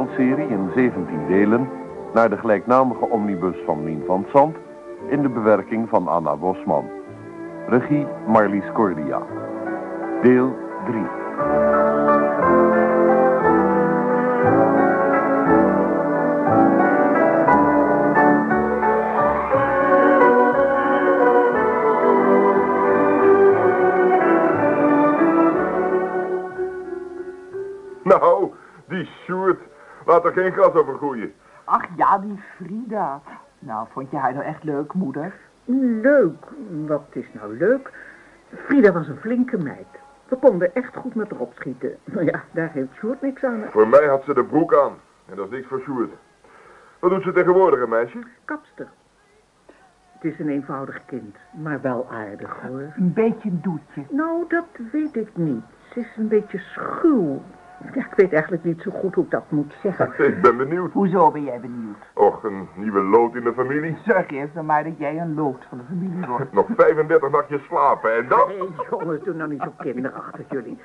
hoorspelserie in 17 delen naar de gelijknamige omnibus van Mien van Zand in de bewerking van Anna Bosman. Regie Marlies Cordia. Deel 3. Laat er geen gras over groeien. Ach ja, die Frida. Nou, vond je haar nou echt leuk, moeder? Leuk. Wat is nou leuk? Frida was een flinke meid. We konden echt goed met haar opschieten. Nou ja, daar heeft Sjoerd niks aan. Voor mij had ze de broek aan. En dat is niks voor Sjoerd. Wat doet ze tegenwoordig, een meisje? Kapster. Het is een eenvoudig kind, maar wel aardig hoor. Een beetje een doetje. Nou, dat weet ik niet. Ze is een beetje schuw. Ja, ik weet eigenlijk niet zo goed hoe ik dat moet zeggen. Ik ben benieuwd. Hoezo ben jij benieuwd? Och, een nieuwe lood in de familie. Zorg eerst dan maar dat jij een lood van de familie wordt. Nog 35 nachtjes slapen en dan... Hé, jongens, doe nou niet zo kinderachtig jullie.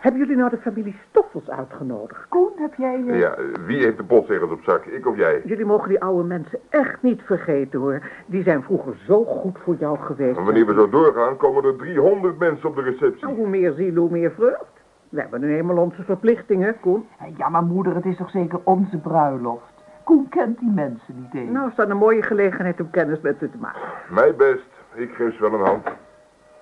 Hebben jullie nou de familie Stoffels uitgenodigd? Koen, heb jij... eh, Ja, wie heeft de postzegels op zak? Ik of jij? Jullie mogen die oude mensen echt niet vergeten, hoor. Die zijn vroeger zo goed voor jou geweest. En wanneer we zo doorgaan, komen er 300 mensen op de receptie. Nou, hoe meer ziel, hoe meer vreugd. We hebben nu eenmaal onze verplichtingen, Koen. Ja, maar moeder, het is toch zeker onze bruiloft? Koen kent die mensen niet eens. Nou, is dat een mooie gelegenheid om kennis met ze te maken. Mij best. Ik geef ze wel een hand.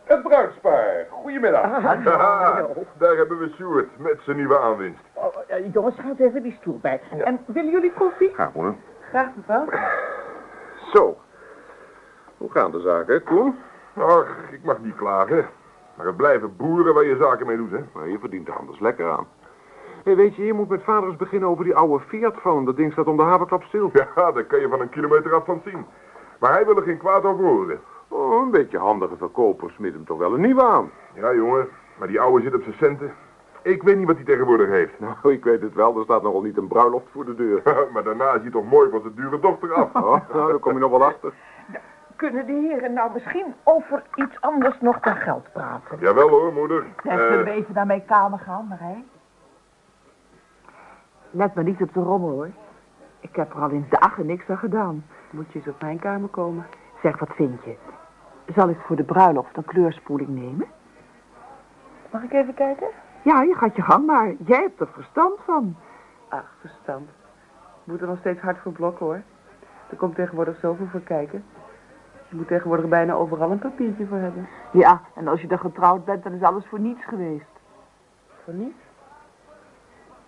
Het bruidspaar. Goedemiddag. Haha, daar hebben we Sjoerd met zijn nieuwe aanwinst. Oh, eh, jongens, gaat even die stoel bij. En willen jullie koffie? Graag, moeder. Graag, mevrouw. Zo. Hoe gaan de zaken, Koen? Ach, ik mag niet klagen. Maar het blijven boeren waar je zaken mee doet, hè? Maar je verdient er anders lekker aan. Hé, weet je, je moet met vader eens beginnen over die oude Fiat van hem. Dat ding staat om de haverklap stil. Ja, daar kan je van een kilometer af van zien. Maar hij wil er geen kwaad over horen. Oh, een beetje handige verkoper smit hem toch wel een nieuwe aan. Ja, jongen. Maar die ouwe zit op zijn centen. Ik weet niet wat hij tegenwoordig heeft. Nou, ik weet het wel. Er staat nogal niet een bruiloft voor de deur. maar daarna is hij toch mooi van zijn dure dochter af. Oh, nou, daar kom je nog wel achter. Kunnen de heren nou misschien over iets anders nog dan geld praten? Jawel hoor, moeder. Even Eh, een beetje naar mijn kamer gaan, Marij. Let maar niet op de rommel, hoor. Ik heb er al in dagen niks aan gedaan. Moet je eens op mijn kamer komen? Zeg, wat vind je? Zal ik voor de bruiloft een kleurspoeling nemen? Mag ik even kijken? Ja, je gaat je gang maar. Jij hebt er verstand van. Ach, verstand. Ik moet er nog steeds hard voor blokken, hoor. Er komt tegenwoordig zoveel voor kijken. Je moet tegenwoordig bijna overal een papiertje voor hebben. Ja, en als je dan getrouwd bent, dan is alles voor niets geweest. Voor niets?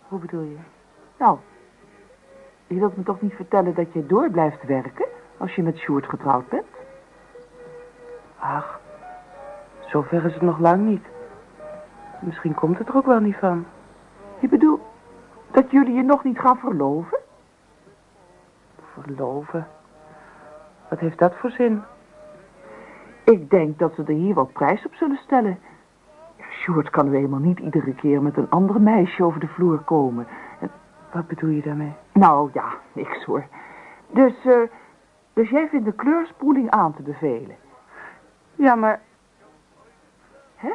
Hoe bedoel je? Nou, je wilt me toch niet vertellen dat je door blijft werken als je met Sjoerd getrouwd bent? Ach, zover is het nog lang niet. Misschien komt het er ook wel niet van. Je bedoelt dat jullie je nog niet gaan verloven? Verloven? Wat heeft dat voor zin? Ik denk dat ze er hier wel prijs op zullen stellen. Sjoerd kan nu eenmaal niet iedere keer met een ander meisje over de vloer komen. En, Wat bedoel je daarmee? nou ja, niks hoor. Dus, eh, dus jij vindt de kleurspoeling aan te bevelen? Ja, maar Hè?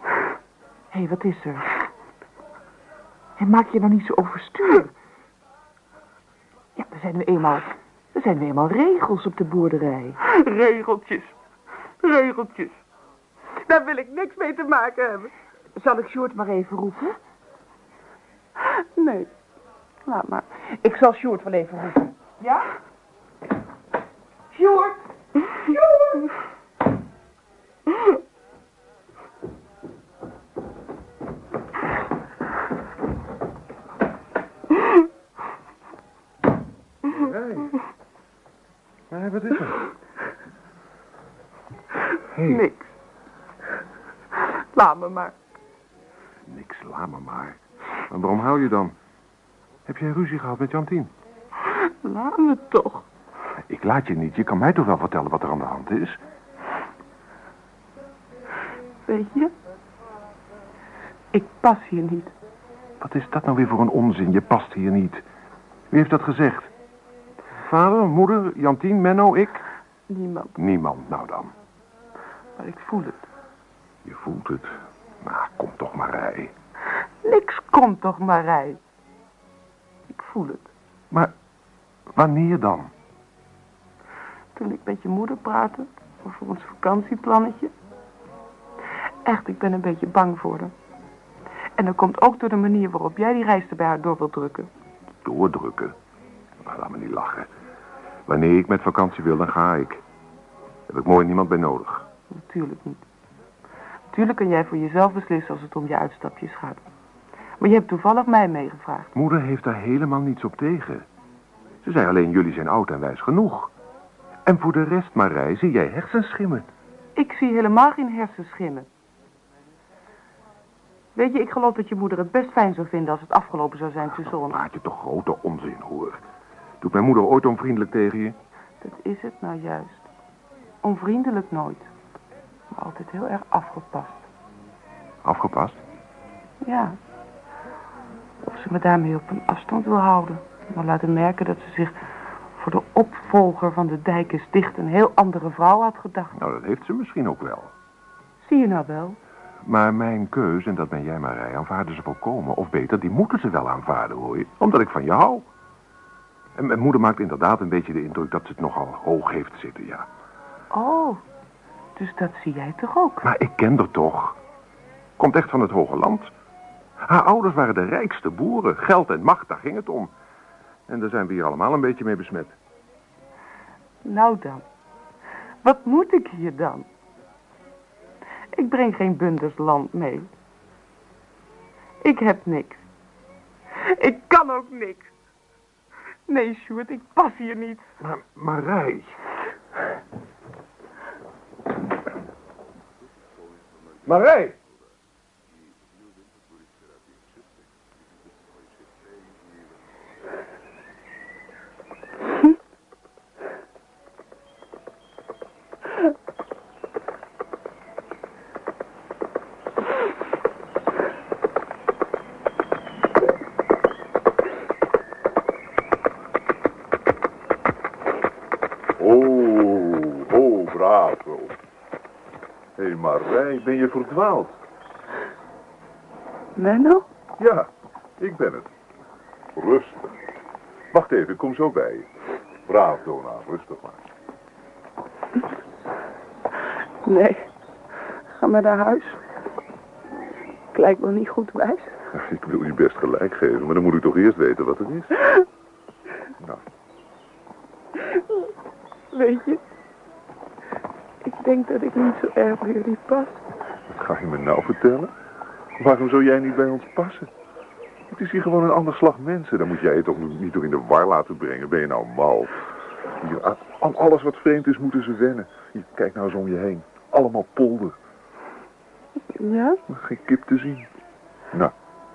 Hé, hey, wat is er? En maak je nou niet zo overstuur. Ja, er zijn nu eenmaal, er zijn nu eenmaal regels op de boerderij. regeltjes. Regeltjes. Daar wil ik niks mee te maken hebben. Zal ik Sjoerd maar even roepen? Nee. Laat maar. Ik zal Sjoerd wel even roepen. Ja? Sjoerd! Sjoerd! Maar wat is er? Hé, Niks. Laat me maar. niks, laat me maar. En waarom hou je dan? Heb jij ruzie gehad met Jantien? Laat me toch. Ik laat je niet. Je kan mij toch wel vertellen wat er aan de hand is? Weet je? Ik pas hier niet. Wat is dat nou weer voor een onzin? Je past hier niet. Wie heeft dat gezegd? Vader, moeder, Jantien, Menno, ik? Niemand. Niemand, nou dan. Maar ik voel het. Je voelt het. Nou, kom toch maar rij. Niks komt toch, Marij? Ik voel het. Maar wanneer dan? Toen ik met je moeder praatte over ons vakantieplannetje. Echt, ik ben een beetje bang voor haar. En dat komt ook door de manier waarop jij die reis bij haar door wilt drukken. Doordrukken? Maar laat me niet lachen. Wanneer ik met vakantie wil, dan ga ik. Heb ik mooi niemand bij nodig. Natuurlijk niet. Natuurlijk kan jij voor jezelf beslissen als het om je uitstapjes gaat. Maar je hebt toevallig mij meegevraagd. Moeder heeft daar helemaal niets op tegen. Ze zei alleen, jullie zijn oud en wijs genoeg. En voor de rest, Marij, zie jij hersenschimmen. Ik zie helemaal geen hersenschimmen. Weet je, ik geloof dat je moeder het best fijn zou vinden als het afgelopen zou zijn tussen ons. Praat je toch grote onzin, hoor. Doet mijn moeder ooit onvriendelijk tegen je? Dat is het nou juist. Onvriendelijk nooit. Altijd heel erg afgepast. Afgepast? Ja. Of ze me daarmee op een afstand wil houden. Maar laten merken dat ze zich voor de opvolger van de dijk is dicht een heel andere vrouw had gedacht. Nou, dat heeft ze misschien ook wel. Zie je nou wel? Maar mijn keus, en dat ben jij Marij, aanvaarden ze volkomen. Of beter, die moeten ze wel aanvaarden, hoor je. Omdat ik van je hou. En mijn moeder maakt inderdaad een beetje de indruk dat ze het nogal hoog heeft zitten, ja. Oh, dus dat zie jij toch ook? Maar ik ken haar toch. Komt echt van het hoge land. Haar ouders waren de rijkste boeren. Geld en macht, daar ging het om. En daar zijn we hier allemaal een beetje mee besmet. Nou dan. Wat moet ik hier dan? Ik breng geen bunders land mee. Ik heb niks. Ik kan ook niks. Nee, Sjoerd, ik pas hier niet. Maar Marij... Marij! Oh, oh, bravo. Hé, hey, Marij, ben je verdwaald? Menno? Ja, ik ben het. Rustig. Wacht even, ik kom zo bij je. Braaf, Dona, rustig maar. Nee. Ga maar naar huis. Ik lijk wel niet goed wijs. Ik wil je best gelijk geven, maar dan moet ik toch eerst weten wat het is. Nou, Weet je, denk dat ik niet zo erg bij jullie pas. wat ga je me nou vertellen? Waarom zou jij niet bij ons passen? Het is hier gewoon een ander slag mensen. Dan moet jij je toch niet door in de war laten brengen. Ben je nou mal? Hier, aan- aan alles wat vreemd is moeten ze wennen. Hier, kijk nou eens om je heen. Allemaal polder. Ja? Geen kip te zien. Nou,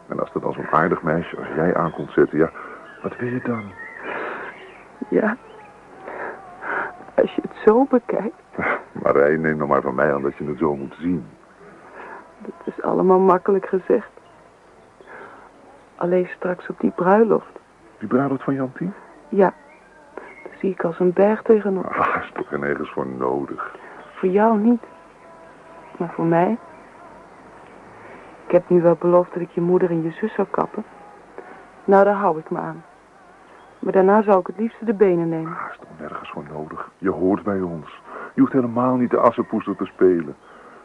en als er dan zo'n aardig meisje als jij aan komt zetten, ja, wat wil je dan? Ja. Als je het zo bekijkt, Marij, neem nou maar van mij aan dat je het zo moet zien. dat is allemaal makkelijk gezegd. Alleen straks op die bruiloft. Die bruiloft van Jantien? Ja, daar zie ik als een berg tegenop. Ah, is toch er nergens voor nodig. Voor jou niet. Maar voor mij? Ik heb nu wel beloofd dat ik je moeder en je zus zou kappen. Nou, daar hou ik me aan. Maar daarna zou ik het liefste de benen nemen. Ah, is toch nergens voor nodig. Je hoort bij ons. Je hoeft helemaal niet de assenpoester te spelen.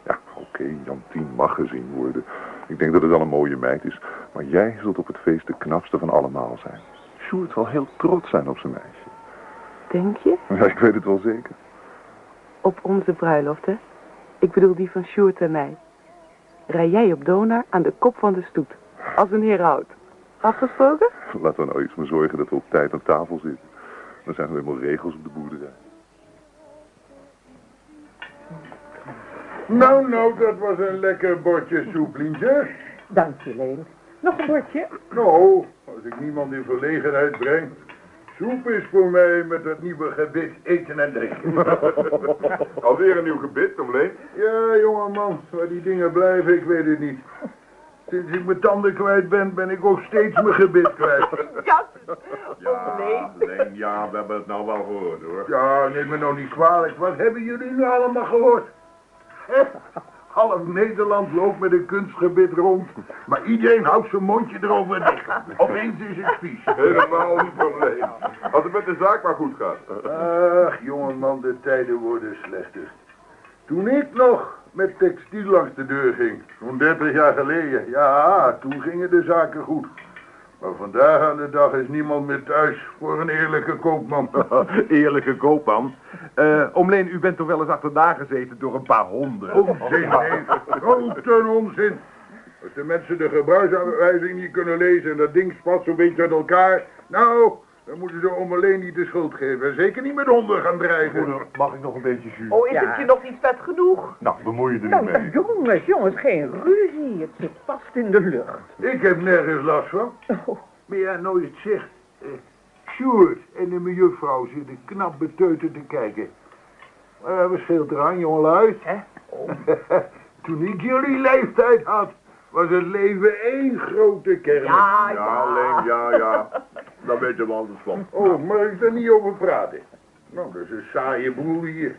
Ja, oké, Jantien mag gezien worden. Ik denk dat het wel een mooie meid is. Maar jij zult op het feest de knapste van allemaal zijn. Sjoerd zal heel trots zijn op zijn meisje. Denk je? Ja, ik weet het wel zeker. Op onze bruiloft, hè? Ik bedoel die van Sjoerd en mij. Rij jij op Donar aan de kop van de stoet. Als een heraut. Afgesproken? Laten we nou iets maar zorgen dat we op tijd aan tafel zitten. Dan zijn er helemaal regels op de boerderij. Nou, nou, dat was een lekker bordje soep, Lientje. Dank je, Leen. Nog een bordje? Nou, als ik niemand in verlegenheid breng. Soep is voor mij met dat nieuwe gebit eten en drinken. Alweer een nieuw gebit, Tom Leen. ja, jongeman, waar die dingen blijven, ik weet het niet. Sinds ik mijn tanden kwijt ben, ben ik ook steeds mijn gebit kwijt. Ja. Ja, Leen, ja, we hebben het nou wel gehoord, hoor. Ja, neem me nou niet kwalijk. Wat hebben jullie nu allemaal gehoord? Half Nederland loopt met een kunstgebit rond. Maar iedereen houdt zijn mondje erover dicht. Opeens is het vies. Helemaal niet probleem. Als het met de zaak maar goed gaat. Ach, jongeman, de tijden worden slechter. Toen ik nog met textiel langs de deur ging, zo'n 30 jaar geleden, ja, toen gingen de zaken goed. Maar vandaag aan de dag is niemand meer thuis voor een eerlijke koopman. Eerlijke koopman. Eh Omleen, u bent toch wel eens achterna gezeten door een paar honden? Onzin, nee. Grote onzin. Als de mensen de gebruiksaanwijzing niet kunnen lezen en dat ding spat zo'n beetje uit elkaar, nou, dan moeten ze om alleen niet de schuld geven. En zeker niet met honden gaan dreigen. Moeder, mag ik nog een beetje jus? Oh, is Ja. het je nog niet vet genoeg? Nou, bemoei je er niet Nou, mee. jongens, jongens, geen ruzie. Het zit vast in de lucht. Ik heb nergens last van. Oh. Maar ja, nou je het zegt. eh, Sjoerd en de mejuffrouw zitten knap beteuterd te kijken. Maar wat scheelt eraan, jongelui? Hè? Toen ik jullie leeftijd had, was het leven één grote kermis. Ja, Ja, ja. alleen, ja, ja. Daar weet je wel anders van. Oh, mag ik daar niet over praten? Nou, dat is een saaie boel hier.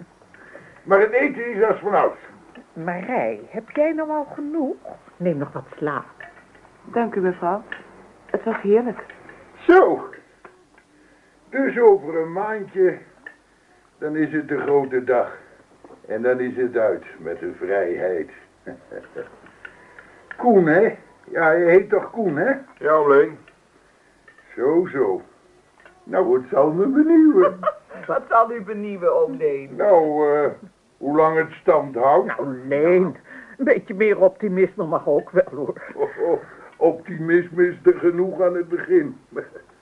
Maar het eten is als vanouds. Marij, heb jij nou al genoeg? Neem nog wat slaap. Dank u, mevrouw. Het was heerlijk. Zo. Dus over een maandje, dan is het de grote dag. En dan is het uit met de vrijheid. Koen, hè? Ja, je heet toch Koen, hè? Ja, alleen. Zo, zo. Nou, het zal me benieuwen. Wat zal u benieuwen, oom Leen? nou, eh, hoe lang het stand houdt. Nou, Leen, een beetje meer optimisme mag ook wel, hoor. Oh, oh, optimisme is er genoeg aan het begin.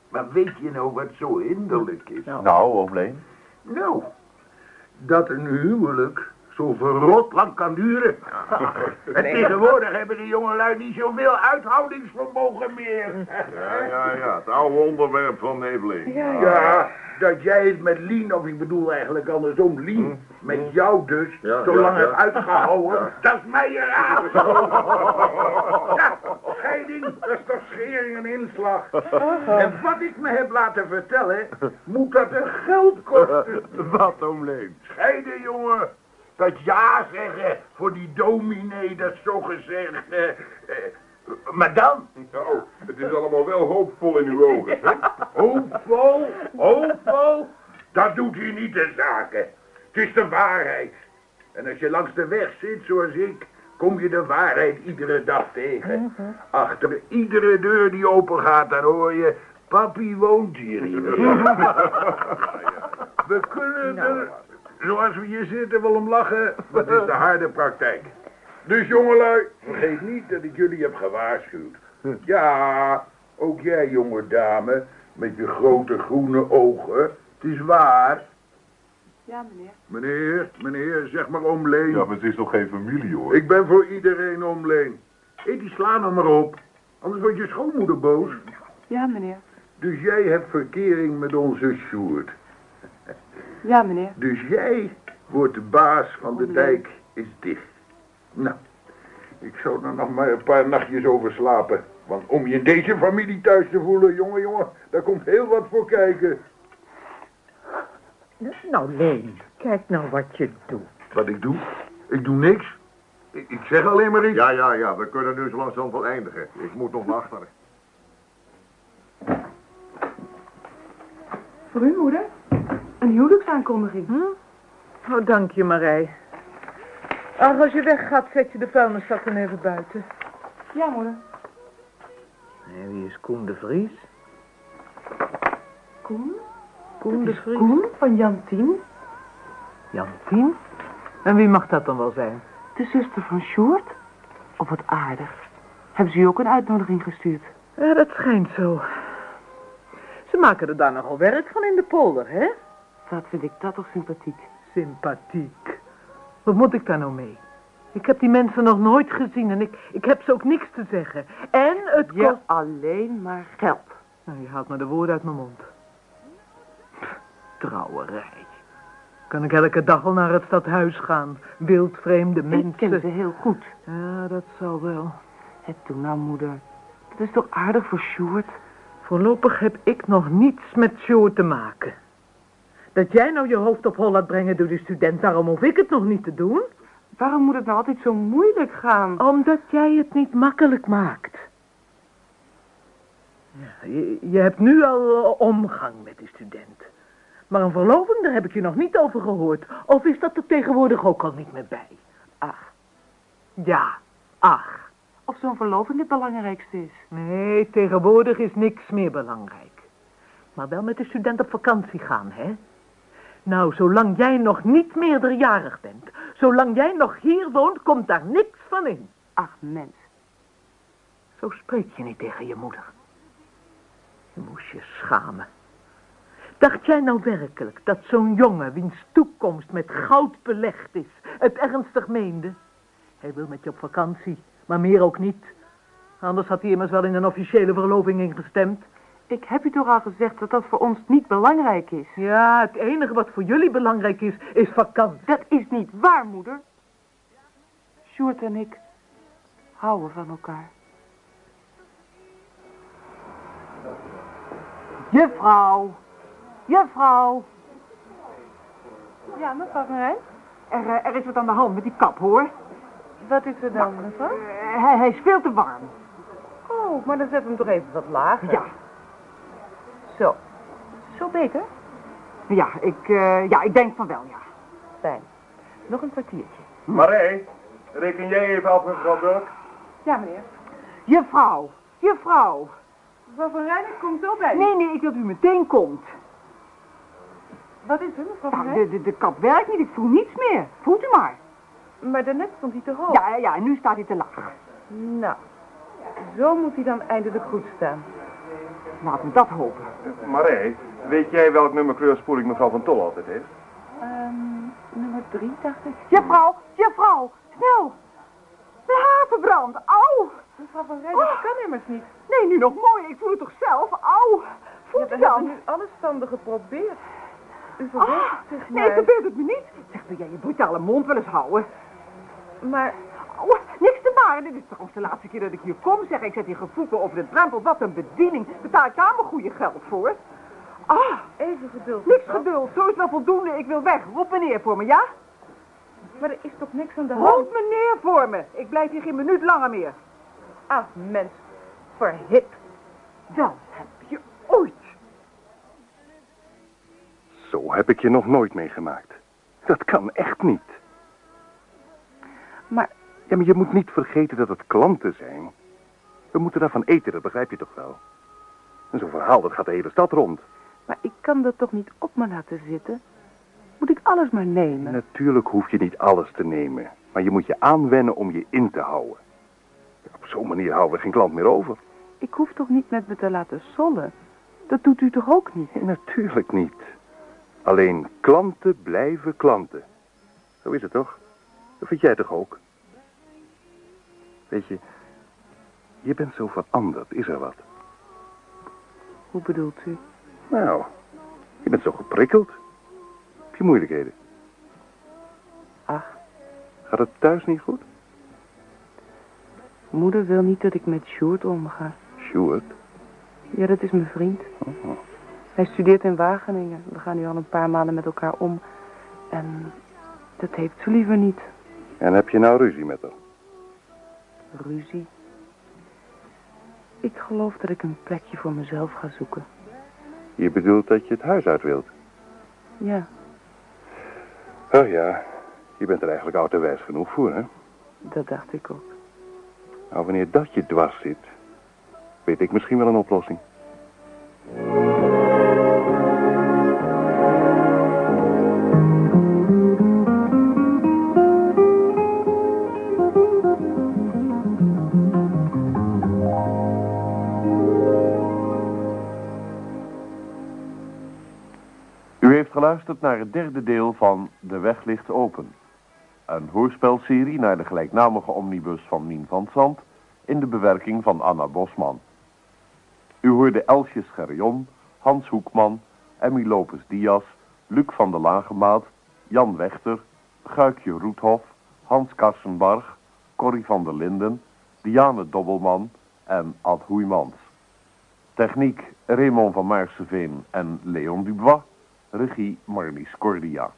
Maar weet je nou wat zo hinderlijk is? Nou, Omleen. Nou, dat een huwelijk zo verrot lang kan duren. En tegenwoordig hebben de jongelui niet zoveel uithoudingsvermogen meer. Ja, ja, ja. Het oude onderwerp van Neveling. Ja, dat jij het met Lien, of ik bedoel eigenlijk andersom, Lien, met jou dus, Ja, zo lang ja. hebt uitgehouden, dat is mij eraan. Ja, scheiding, dat is toch schering en inslag. En wat ik me heb laten vertellen, moet dat een geld kosten. Wat, Omleen? Scheiden, jongen. Dat ja zeggen voor die dominee, dat zo gezegd. eh, eh, maar dan, Nou, het is allemaal wel hoopvol in uw ogen. hè? hoopvol, hoopvol, dat doet u niet de zaken. Het is de waarheid. En als je langs de weg zit, zoals ik, kom je de waarheid iedere dag tegen. Achter iedere deur die open gaat, dan hoor je, papi woont hier. We kunnen er, zoals we hier zitten, wel om lachen, dat is de harde praktijk. Dus jongelui, vergeet niet dat ik jullie heb gewaarschuwd. Ja, ook jij, jonge dame, met je grote groene ogen. Het is waar. Ja, meneer. Meneer, meneer, zeg maar oom Leen. Ja, maar het is toch geen familie, hoor. Ik ben voor iedereen oom Leen. Hé, die slaan er maar op. Anders wordt je schoonmoeder boos. Ja, meneer. Dus jij hebt verkering met onze Sjoerd. Ja, meneer. Dus jij wordt de baas van de dijk is dicht. Nou, ik zou er nog maar een paar nachtjes over slapen. Want om je in deze familie thuis te voelen, jongen, jongen, daar komt heel wat voor kijken. Nou, Leen, kijk nou wat je doet. Wat ik doe? Ik doe niks. Ik, ik zeg alleen maar iets. Ja, ja, ja. We kunnen nu zo langzaam wel eindigen. Ik moet nog naar achteren. Voor u, moeder? Een huwelijksaankondiging. Hm? Oh, dank je, Marij. Ach, als je weggaat, zet je de vuilniszak dan even buiten. Ja, moeder. En wie is Koen de Vries? Koen? Koen de Vries? Koen van Jantien? Jantien? En wie mag dat dan wel zijn? De zuster van Sjoerd? Of wat aardig. Hebben ze u ook een uitnodiging gestuurd? Ja, dat schijnt zo. Ze maken er daar nogal werk van in de polder, hè? Wat vind ik dat toch sympathiek. Sympathiek. Wat moet ik daar nou mee? Ik heb die mensen nog nooit gezien en ik, ik heb ze ook niks te zeggen. En het kost... alleen maar geld. Nou, je haalt me de woorden uit mijn mond. Pff, Trouwerij. Kan ik elke dag al naar het stadhuis gaan? Wildvreemde Ik ken ze mensen. heel goed. Ja, dat zal wel. Het toen nou, moeder. Dat is toch aardig voor Sjoerd? Voorlopig heb ik nog niets met Sjoerd te maken. Dat jij nou je hoofd op hol laat brengen door de student, daarom hoef ik het nog niet te doen. Waarom moet het nou altijd zo moeilijk gaan? Omdat jij het niet makkelijk maakt. Ja, je, je hebt nu al eh, omgang met die student. Maar een verloving, daar heb ik je nog niet over gehoord. Of is dat er tegenwoordig ook al niet meer bij? Ach, Ja, ach. of zo'n verloving het belangrijkste is. Nee, tegenwoordig is niks meer belangrijk. Maar wel met de student op vakantie gaan, hè? Nou, zolang jij nog niet meerderjarig bent, zolang jij nog hier woont, komt daar niks van in. Ach, mens. Zo spreek je niet tegen je moeder. Je moest je schamen. Dacht jij nou werkelijk dat zo'n jongen, wiens toekomst met goud belegd is, het ernstig meende? Hij wil met je op vakantie, maar meer ook niet. Anders had hij immers wel in een officiële verloving ingestemd. Ik heb u toch al gezegd dat dat voor ons niet belangrijk is. Ja, het enige wat voor jullie belangrijk is, is vakantie. Dat is niet waar, moeder. Sjoerd en ik houden van elkaar. Juffrouw, juffrouw. Ja, mevrouw Van Rijn? Er, eh, er is wat aan de hand met die kap, hoor. Wat is er dan, mevrouw? Eh, hij, hij is veel te warm. Oh, maar dan zet hem toch even wat lager. Ja, Zo. Zo beter? ja, ik, eh, ja, ik denk van wel, ja. Fijn. Nog een kwartiertje. Marij, reken jij even af mevrouw Burk? Ja, meneer. Juffrouw, juffrouw. Mevrouw Van Rijn, ik kom zo bij. Nee, nee, ik wil dat u meteen komt. Wat is er, mevrouw Van Nou, Rijn? de, de, de kap werkt niet, ik voel niets meer. Voelt u maar. Maar daarnet stond hij te hoog. Ja, ja, ja, en nu staat hij te laag. Nou, zo moet hij dan eindelijk goed staan. Laten we dat hopen. Marij, weet jij welk nummer kleurspoeling mevrouw van Tol altijd heeft? Ehm, nummer drie, dacht ik. Juffrouw, juffrouw, snel. De haar verbrandt, auw. Mevrouw Van Rijn, dat kan immers niet. Nee, nu nog mooi, ik voel het toch zelf, auw. Voelt we u dan? hebben nu alle standen geprobeerd. U Ah, zich nee, verbeeld het me niet. Zeg, wil jij je brutale mond wel eens houden? Maar Oh, niks te maken. Dit is toch ook de laatste keer dat ik hier kom. Zeg, ik zet hier gevoeten over de drempel. Wat een bediening. Betaal ik daar mijn goede geld voor? Ah, even geduld. niks mevrouw. geduld. Zo is wel voldoende. Ik wil weg. Roep meneer voor me, ja? Maar er is toch niks aan de hand? Roep meneer voor me. Ik blijf hier geen minuut langer meer. Ah, mens. Verhip. Wel heb je ooit. Zo heb ik je nog nooit meegemaakt. Dat kan echt niet. Ja, maar je moet niet vergeten dat het klanten zijn. We moeten daarvan eten, dat begrijp je toch wel? En zo'n verhaal, dat gaat de hele stad rond. Maar ik kan dat toch niet op me laten zitten? Moet ik alles maar nemen? Natuurlijk hoef je niet alles te nemen. Maar je moet je aanwennen om je in te houden. Op zo'n manier houden we geen klant meer over. Ik hoef toch niet met me te laten sollen? Dat doet u toch ook niet? Nee, natuurlijk niet. Alleen klanten blijven klanten. Zo is het toch? Dat vind jij toch ook? Weet je, je bent zo veranderd. Is er wat? Hoe bedoelt u? Nou, je bent zo geprikkeld. Heb je moeilijkheden? Ach, Gaat het thuis niet goed? moeder wil niet dat ik met Sjoerd omga. Sjoerd? Ja, dat is mijn vriend. Oh. Hij studeert in Wageningen. We gaan nu al een paar maanden met elkaar om. En dat heeft ze liever niet. En heb je nou ruzie met haar? Ruzie. Ik geloof dat ik een plekje voor mezelf ga zoeken. Je bedoelt dat je het huis uit wilt? Ja, Oh ja, je bent er eigenlijk oud en wijs genoeg voor, hè? dat dacht ik ook. Nou, wanneer dat je dwars zit, weet ik misschien wel een oplossing. Geluisterd naar het derde deel van De Weg ligt open. Een hoorspelserie naar de gelijknamige omnibus van Mien van Zand in de bewerking van Anna Bosman. U hoorde Elsje Scherjon, Hans Hoekman, Emmy Lopes Diaz, Luc van der Lagemaat, Jan Wechter, Guikje Roethof, Hans Karsenbarg, Corrie van der Linden, Diane Dobbelman en Ad Hoeymans. Techniek Raymond van Maarseveen en Leon Dubois. Regie Marlies Cordia.